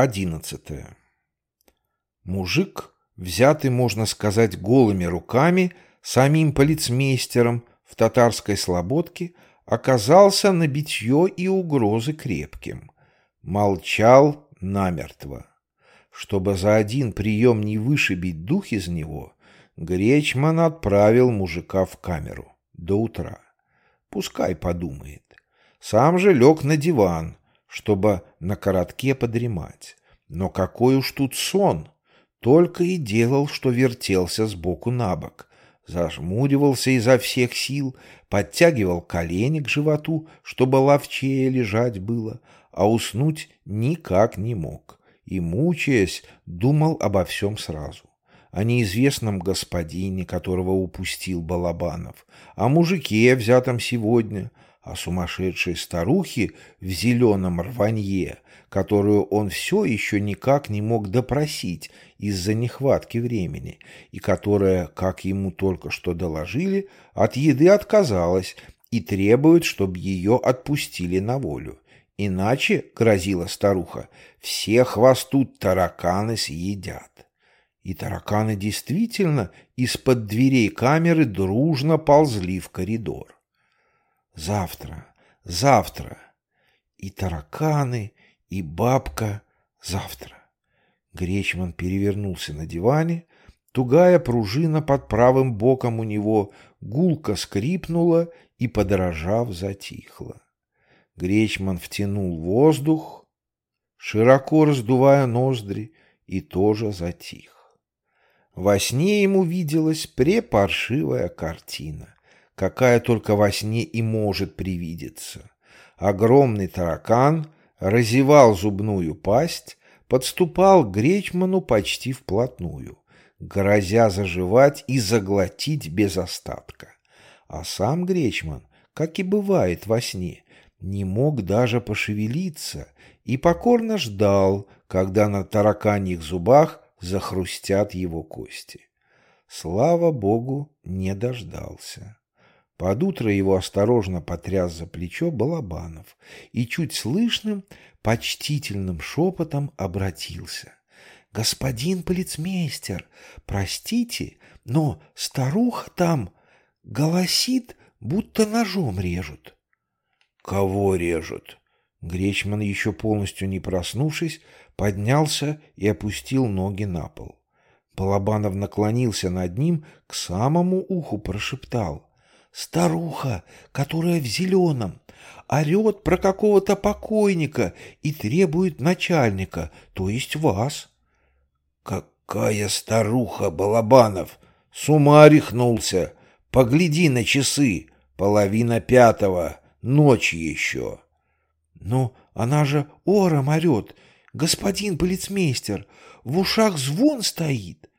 Одиннадцатое. Мужик, взятый, можно сказать, голыми руками, самим полицмейстером в татарской слободке, оказался на битье и угрозы крепким. Молчал намертво. Чтобы за один прием не вышибить дух из него, Гречман отправил мужика в камеру до утра. Пускай подумает. Сам же лег на диван, чтобы на коротке подремать. Но какой уж тут сон! Только и делал, что вертелся сбоку на бок, зажмуривался изо всех сил, подтягивал колени к животу, чтобы ловчее лежать было, а уснуть никак не мог. И, мучаясь, думал обо всем сразу. О неизвестном господине, которого упустил Балабанов, о мужике, взятом сегодня, о сумасшедшей старухе в зеленом рванье, которую он все еще никак не мог допросить из-за нехватки времени, и которая, как ему только что доложили, от еды отказалась и требует, чтобы ее отпустили на волю. Иначе, грозила старуха, все хвостут тараканы съедят. И тараканы действительно из-под дверей камеры дружно ползли в коридор. Завтра, завтра. И тараканы, и бабка завтра. Гречман перевернулся на диване. Тугая пружина под правым боком у него гулко скрипнула и, подорожав, затихла. Гречман втянул воздух, широко раздувая ноздри, и тоже затих. Во сне ему виделась препаршивая картина какая только во сне и может привидеться. Огромный таракан разевал зубную пасть, подступал к Гречману почти вплотную, грозя заживать и заглотить без остатка. А сам Гречман, как и бывает во сне, не мог даже пошевелиться и покорно ждал, когда на тараканьих зубах захрустят его кости. Слава богу, не дождался. Под утро его осторожно потряс за плечо Балабанов и чуть слышным, почтительным шепотом обратился. «Господин полицмейстер, простите, но старуха там голосит, будто ножом режут». «Кого режут?» Гречман, еще полностью не проснувшись, поднялся и опустил ноги на пол. Балабанов наклонился над ним, к самому уху прошептал. Старуха, которая в зеленом, орет про какого-то покойника и требует начальника, то есть вас. Какая старуха, Балабанов! С ума рехнулся! Погляди на часы, половина пятого, ночь еще. Но она же ором орет, господин полицмейстер, в ушах звон стоит.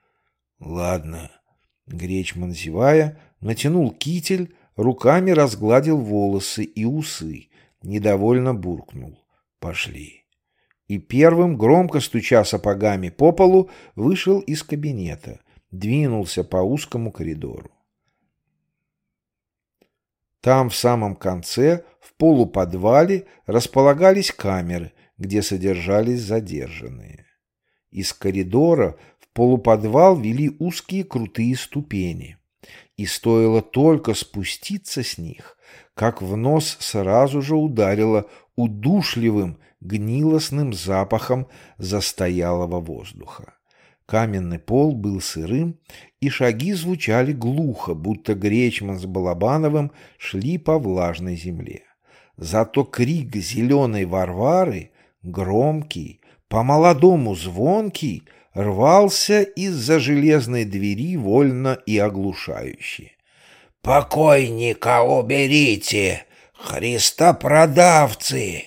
Ладно. Гречман, зевая, натянул китель, руками разгладил волосы и усы, недовольно буркнул. «Пошли». И первым, громко стуча сапогами по полу, вышел из кабинета, двинулся по узкому коридору. Там в самом конце, в полуподвале, располагались камеры, где содержались задержанные. Из коридора в полуподвал вели узкие крутые ступени и стоило только спуститься с них, как в нос сразу же ударило удушливым, гнилостным запахом застоялого воздуха. Каменный пол был сырым, и шаги звучали глухо, будто Гречман с Балабановым шли по влажной земле. Зато крик зеленой Варвары, громкий, по-молодому звонкий, рвался из-за железной двери вольно и оглушающе. «Покойника уберите, христопродавцы!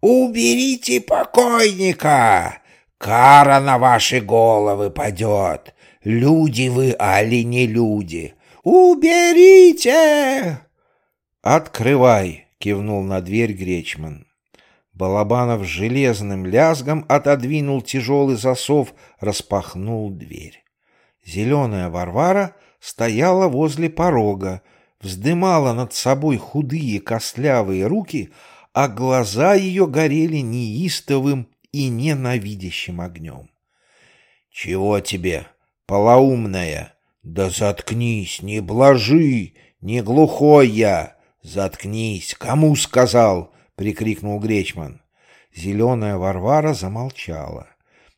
Уберите покойника! Кара на ваши головы падет! Люди вы, али не люди! Уберите!» «Открывай!» — кивнул на дверь Гречман. Балабанов железным лязгом отодвинул тяжелый засов, распахнул дверь. Зеленая Варвара стояла возле порога, вздымала над собой худые костлявые руки, а глаза ее горели неистовым и ненавидящим огнем. «Чего тебе, полоумная? Да заткнись, не блажи, не глухой я! Заткнись, кому сказал?» — прикрикнул Гречман. Зеленая Варвара замолчала,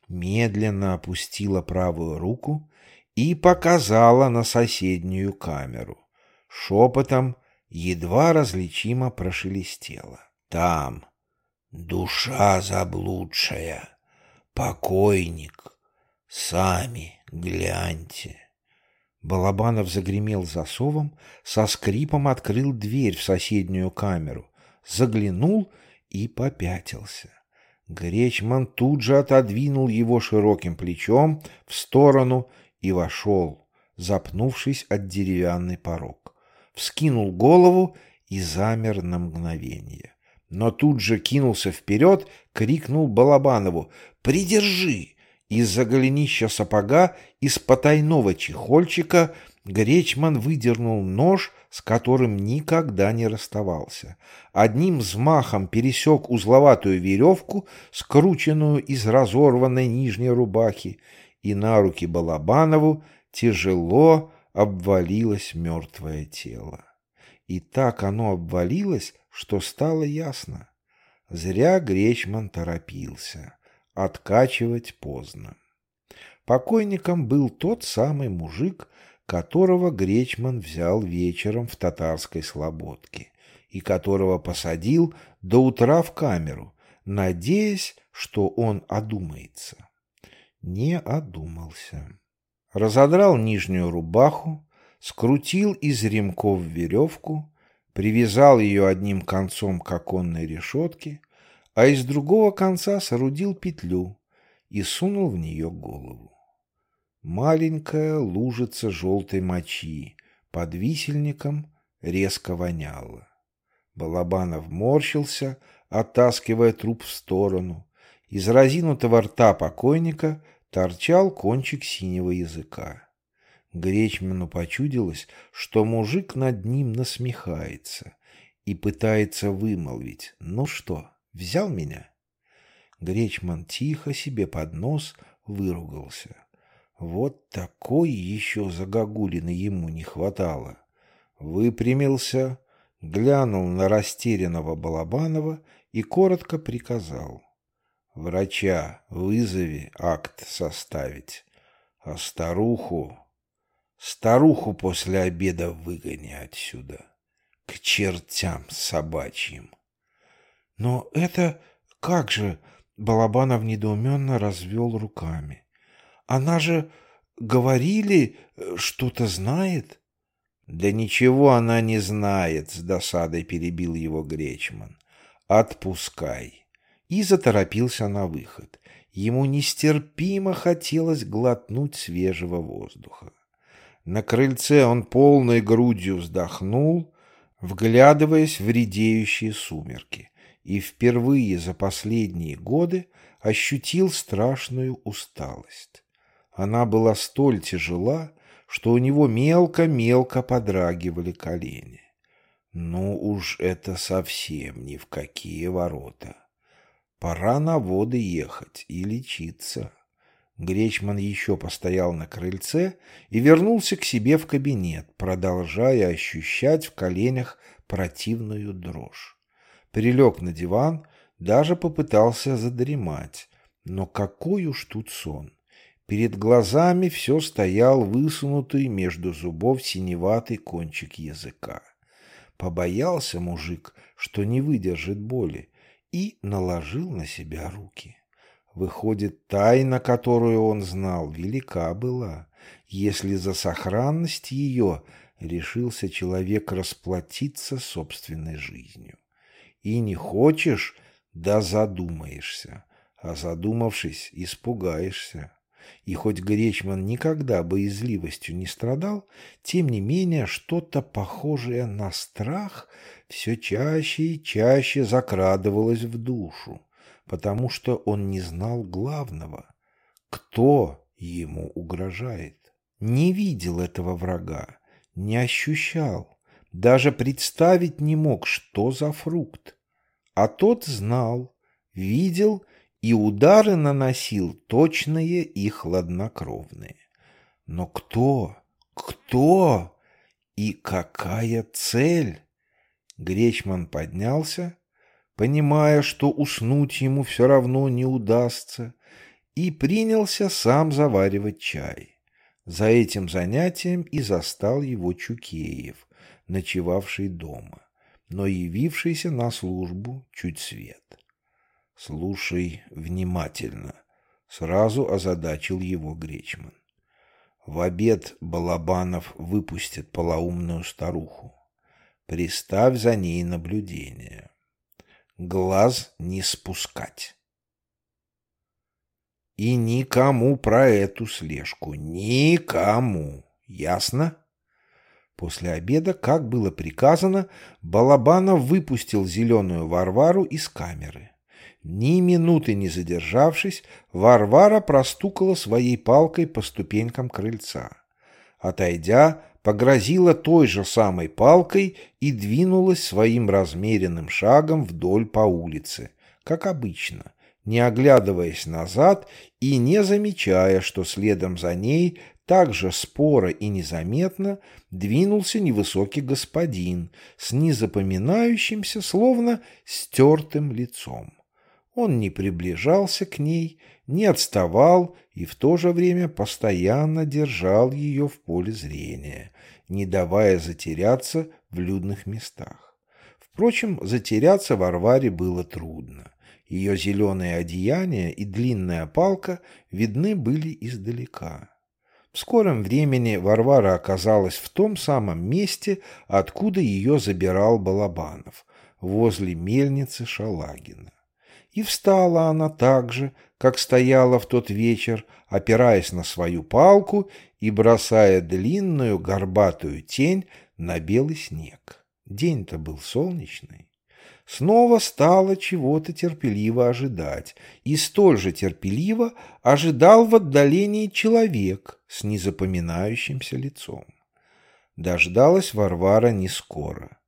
медленно опустила правую руку и показала на соседнюю камеру. Шепотом едва различимо прошелестела. Там душа заблудшая, покойник, сами гляньте. Балабанов загремел засовом, со скрипом открыл дверь в соседнюю камеру, заглянул и попятился. Гречман тут же отодвинул его широким плечом в сторону и вошел, запнувшись от деревянный порог. Вскинул голову и замер на мгновение. Но тут же кинулся вперед, крикнул Балабанову «Придержи!» Из-за голенища сапога из потайного чехольчика Гречман выдернул нож, с которым никогда не расставался. Одним взмахом пересек узловатую веревку, скрученную из разорванной нижней рубахи, и на руки Балабанову тяжело обвалилось мертвое тело. И так оно обвалилось, что стало ясно. Зря Гречман торопился. Откачивать поздно. Покойником был тот самый мужик, которого Гречман взял вечером в татарской слободке и которого посадил до утра в камеру, надеясь, что он одумается. Не одумался. Разодрал нижнюю рубаху, скрутил из ремков веревку, привязал ее одним концом к оконной решетке, а из другого конца соорудил петлю и сунул в нее голову. Маленькая лужица желтой мочи под висельником резко воняла. Балабанов морщился, оттаскивая труп в сторону. Из разинутого рта покойника торчал кончик синего языка. Гречману почудилось, что мужик над ним насмехается и пытается вымолвить «Ну что, взял меня?» Гречман тихо себе под нос выругался. Вот такой еще загогулины ему не хватало. Выпрямился, глянул на растерянного Балабанова и коротко приказал. «Врача вызови акт составить, а старуху... Старуху после обеда выгони отсюда, к чертям собачьим». «Но это как же?» Балабанов недоуменно развел руками. Она же, говорили, что-то знает. Да ничего она не знает, с досадой перебил его Гречман. Отпускай. И заторопился на выход. Ему нестерпимо хотелось глотнуть свежего воздуха. На крыльце он полной грудью вздохнул, вглядываясь в редеющие сумерки, и впервые за последние годы ощутил страшную усталость. Она была столь тяжела, что у него мелко-мелко подрагивали колени. Ну уж это совсем ни в какие ворота. Пора на воды ехать и лечиться. Гречман еще постоял на крыльце и вернулся к себе в кабинет, продолжая ощущать в коленях противную дрожь. Прилег на диван, даже попытался задремать, но какой уж тут сон. Перед глазами все стоял высунутый между зубов синеватый кончик языка. Побоялся мужик, что не выдержит боли, и наложил на себя руки. Выходит, тайна, которую он знал, велика была, если за сохранность ее решился человек расплатиться собственной жизнью. И не хочешь, да задумаешься, а задумавшись, испугаешься. И хоть Гречман никогда боязливостью не страдал, тем не менее что-то похожее на страх все чаще и чаще закрадывалось в душу, потому что он не знал главного — кто ему угрожает. Не видел этого врага, не ощущал, даже представить не мог, что за фрукт. А тот знал, видел и удары наносил точные и хладнокровные. Но кто, кто и какая цель? Гречман поднялся, понимая, что уснуть ему все равно не удастся, и принялся сам заваривать чай. За этим занятием и застал его Чукеев, ночевавший дома, но явившийся на службу чуть свет. «Слушай внимательно», — сразу озадачил его Гречман. В обед Балабанов выпустит полоумную старуху. Приставь за ней наблюдение. Глаз не спускать. И никому про эту слежку. Никому. Ясно? После обеда, как было приказано, Балабанов выпустил зеленую Варвару из камеры. Ни минуты не задержавшись, Варвара простукала своей палкой по ступенькам крыльца. Отойдя, погрозила той же самой палкой и двинулась своим размеренным шагом вдоль по улице, как обычно, не оглядываясь назад и не замечая, что следом за ней так же споро и незаметно двинулся невысокий господин с незапоминающимся, словно стертым лицом. Он не приближался к ней, не отставал и в то же время постоянно держал ее в поле зрения, не давая затеряться в людных местах. Впрочем, затеряться Варваре было трудно. Ее зеленое одеяние и длинная палка видны были издалека. В скором времени Варвара оказалась в том самом месте, откуда ее забирал Балабанов, возле мельницы Шалагина. И встала она так же, как стояла в тот вечер, опираясь на свою палку и бросая длинную горбатую тень на белый снег. День-то был солнечный. Снова стала чего-то терпеливо ожидать, и столь же терпеливо ожидал в отдалении человек с незапоминающимся лицом. Дождалась Варвара не скоро.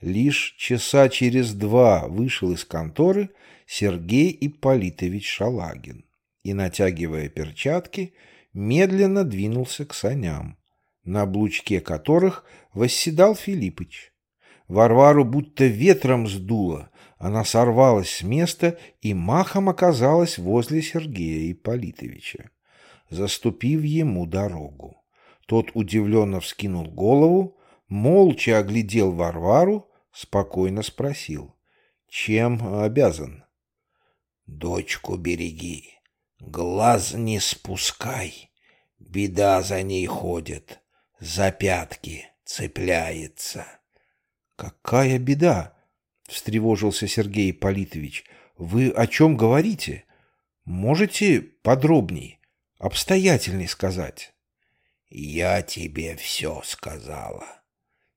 Лишь часа через два вышел из конторы Сергей Ипполитович Шалагин и, натягивая перчатки, медленно двинулся к саням, на облучке которых восседал Филиппыч. Варвару будто ветром сдуло, она сорвалась с места и махом оказалась возле Сергея Ипполитовича, заступив ему дорогу. Тот удивленно вскинул голову, молча оглядел Варвару, спокойно спросил, чем обязан? Дочку береги, глаз не спускай. Беда за ней ходит, за пятки цепляется. Какая беда? Встревожился Сергей Политович. Вы о чем говорите? Можете подробней, обстоятельней сказать? Я тебе все сказала.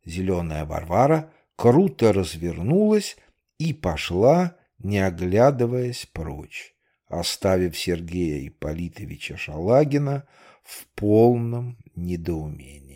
Зеленая Варвара круто развернулась и пошла, не оглядываясь прочь, оставив Сергея Ипполитовича Шалагина в полном недоумении.